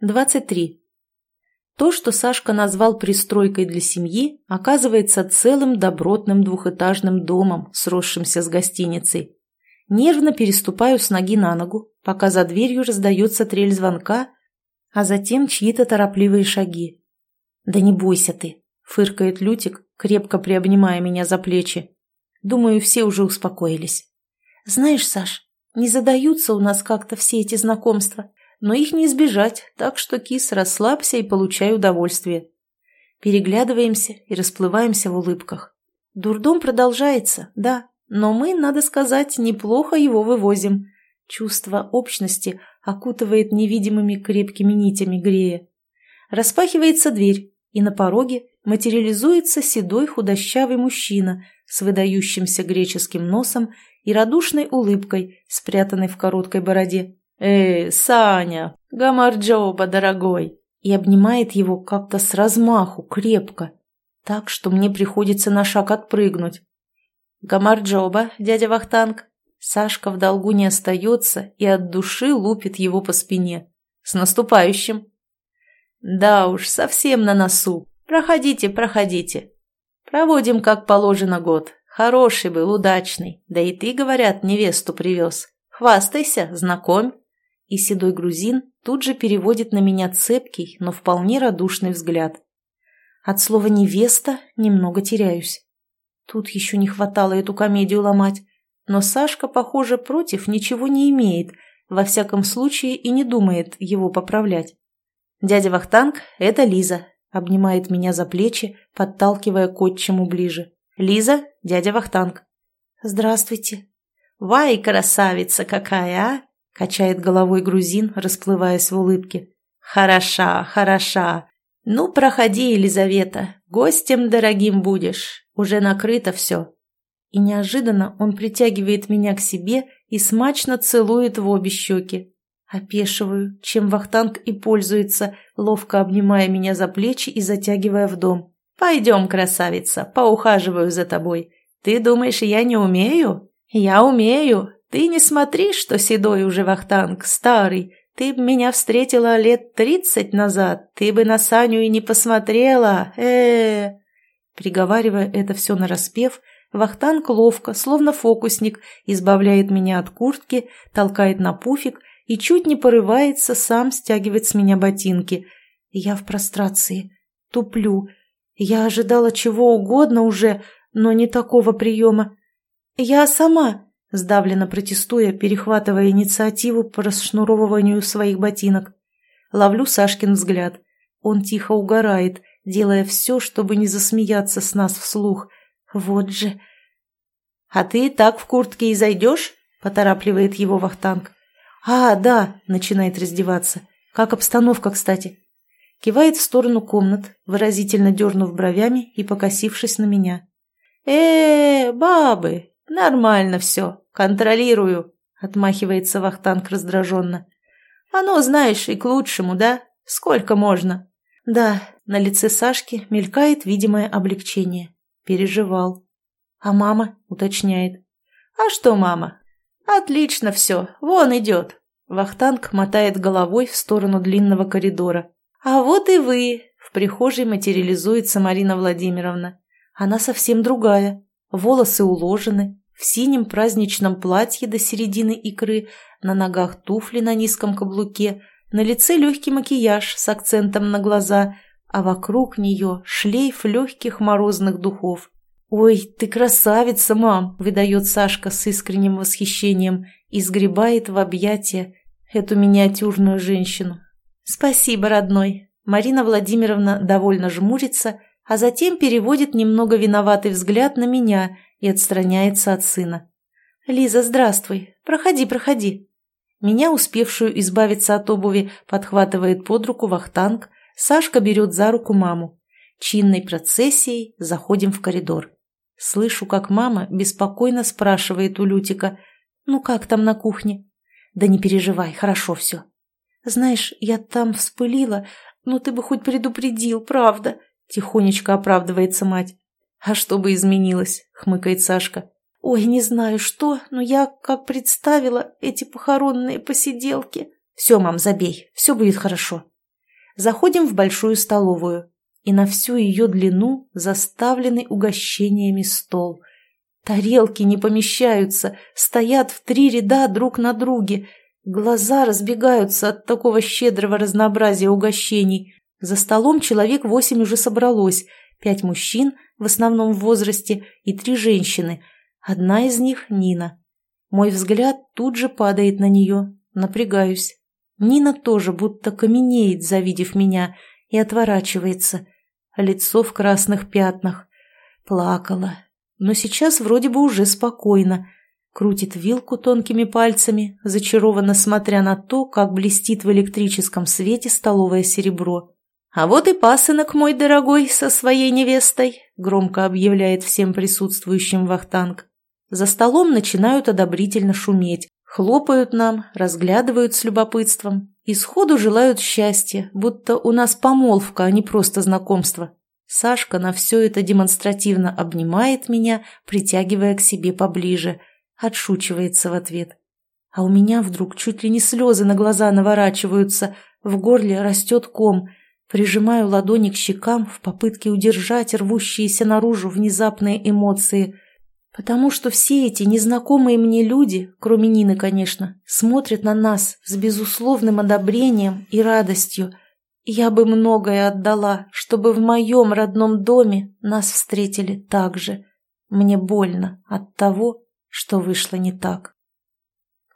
23. То, что Сашка назвал пристройкой для семьи, оказывается целым добротным двухэтажным домом, сросшимся с гостиницей. Нервно переступаю с ноги на ногу, пока за дверью раздается трель звонка, а затем чьи-то торопливые шаги. «Да не бойся ты», — фыркает Лютик, крепко приобнимая меня за плечи. Думаю, все уже успокоились. «Знаешь, Саш, не задаются у нас как-то все эти знакомства, но их не избежать, так что, кис, расслабься и получай удовольствие». Переглядываемся и расплываемся в улыбках. Дурдом продолжается, да, но мы, надо сказать, неплохо его вывозим. Чувство общности окутывает невидимыми крепкими нитями грея. Распахивается дверь, и на пороге материализуется седой худощавый мужчина с выдающимся греческим носом и радушной улыбкой, спрятанной в короткой бороде. «Эй, Саня, Гамарджоба, дорогой!» и обнимает его как-то с размаху, крепко, так, что мне приходится на шаг отпрыгнуть. «Гамарджоба, дядя Вахтанг!» Сашка в долгу не остается и от души лупит его по спине. «С наступающим!» «Да уж, совсем на носу. Проходите, проходите. Проводим, как положено, год. Хороший был, удачный. Да и ты, говорят, невесту привез. Хвастайся, знакомь». И седой грузин тут же переводит на меня цепкий, но вполне радушный взгляд. От слова «невеста» немного теряюсь. Тут еще не хватало эту комедию ломать. Но Сашка, похоже, против ничего не имеет, во всяком случае и не думает его поправлять. «Дядя Вахтанг, это Лиза», — обнимает меня за плечи, подталкивая к отчиму ближе. «Лиза, дядя Вахтанг». «Здравствуйте». «Вай, красавица какая, а!» — качает головой грузин, расплываясь в улыбке. «Хороша, хороша. Ну, проходи, Елизавета, гостем дорогим будешь. Уже накрыто все». И неожиданно он притягивает меня к себе и смачно целует в обе щеки. Опешиваю, чем Вахтанг и пользуется, ловко обнимая меня за плечи и затягивая в дом. «Пойдем, красавица, поухаживаю за тобой. Ты думаешь, я не умею? Я умею. Ты не смотри, что седой уже Вахтанг, старый. Ты б меня встретила лет тридцать назад, ты бы на Саню и не посмотрела. э э Приговаривая это все нараспев, Вахтанг ловко, словно фокусник, избавляет меня от куртки, толкает на пуфик и чуть не порывается сам стягивать с меня ботинки. Я в прострации, туплю. Я ожидала чего угодно уже, но не такого приема. Я сама, сдавленно протестуя, перехватывая инициативу по расшнуровыванию своих ботинок. Ловлю Сашкин взгляд. Он тихо угорает, делая все, чтобы не засмеяться с нас вслух. Вот же... «А ты так в куртке и зайдешь?» — поторапливает его Вахтанг. «А, да», — начинает раздеваться. «Как обстановка, кстати?» Кивает в сторону комнат, выразительно дернув бровями и покосившись на меня. э, -э бабы, нормально все, контролирую», — отмахивается Вахтанг раздраженно. «Оно, знаешь, и к лучшему, да? Сколько можно?» «Да», — на лице Сашки мелькает видимое облегчение. Переживал. «А мама?» — уточняет. «А что мама? «Отлично все, вон идет». Вахтанг мотает головой в сторону длинного коридора. «А вот и вы!» В прихожей материализуется Марина Владимировна. Она совсем другая. Волосы уложены, в синем праздничном платье до середины икры, на ногах туфли на низком каблуке, на лице легкий макияж с акцентом на глаза, а вокруг нее шлейф легких морозных духов. «Ой, ты красавица, мам!» – выдает Сашка с искренним восхищением и сгребает в объятия эту миниатюрную женщину. «Спасибо, родной!» Марина Владимировна довольно жмурится, а затем переводит немного виноватый взгляд на меня и отстраняется от сына. «Лиза, здравствуй! Проходи, проходи!» Меня, успевшую избавиться от обуви, подхватывает под руку Вахтанг, Сашка берет за руку маму. Чинной процессией заходим в коридор. Слышу, как мама беспокойно спрашивает у Лютика, «Ну как там на кухне?» «Да не переживай, хорошо все». «Знаешь, я там вспылила, но ты бы хоть предупредил, правда?» Тихонечко оправдывается мать. «А что бы изменилось?» — хмыкает Сашка. «Ой, не знаю что, но я как представила эти похоронные посиделки». «Все, мам, забей, все будет хорошо». Заходим в большую столовую, и на всю ее длину заставленный угощениями стол. Тарелки не помещаются, стоят в три ряда друг на друге. Глаза разбегаются от такого щедрого разнообразия угощений. За столом человек восемь уже собралось, пять мужчин, в основном в возрасте, и три женщины. Одна из них – Нина. Мой взгляд тут же падает на нее. Напрягаюсь. Нина тоже будто каменеет, завидев меня, и отворачивается. Лицо в красных пятнах. Плакала. Но сейчас вроде бы уже спокойно. Крутит вилку тонкими пальцами, зачарованно смотря на то, как блестит в электрическом свете столовое серебро. «А вот и пасынок мой дорогой со своей невестой», — громко объявляет всем присутствующим Вахтанг. За столом начинают одобрительно шуметь, хлопают нам, разглядывают с любопытством и сходу желают счастья, будто у нас помолвка, а не просто знакомство. Сашка на все это демонстративно обнимает меня, притягивая к себе поближе, отшучивается в ответ. А у меня вдруг чуть ли не слезы на глаза наворачиваются, в горле растет ком — Прижимаю ладони к щекам в попытке удержать рвущиеся наружу внезапные эмоции. Потому что все эти незнакомые мне люди, кроме Нины, конечно, смотрят на нас с безусловным одобрением и радостью. Я бы многое отдала, чтобы в моем родном доме нас встретили так же. Мне больно от того, что вышло не так.